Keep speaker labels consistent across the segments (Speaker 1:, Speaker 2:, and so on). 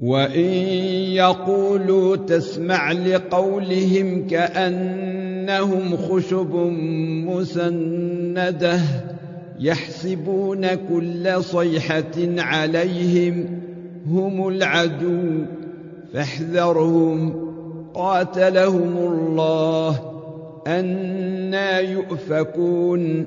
Speaker 1: وإن يقولوا تسمع لقولهم كأنهم خشب مسنده يحسبون كل صيحة عليهم هم العدو فاحذرهم قاتلهم الله أنا يؤفكون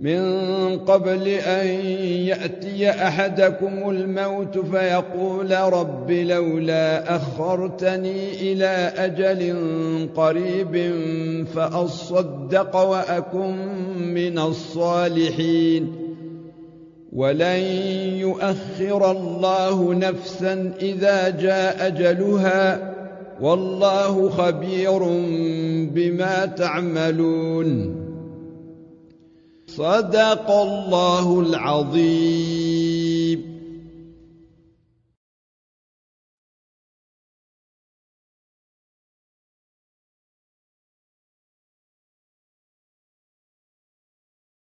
Speaker 1: من قبل أن يأتي أحدكم الموت فيقول رب لولا أخرتني إلى أجل قريب فأصدق وأكن من الصالحين. ولن يؤخر الله نفسا إذا جاء أجلها. والله خبير بما تعملون. صدق الله العظيم.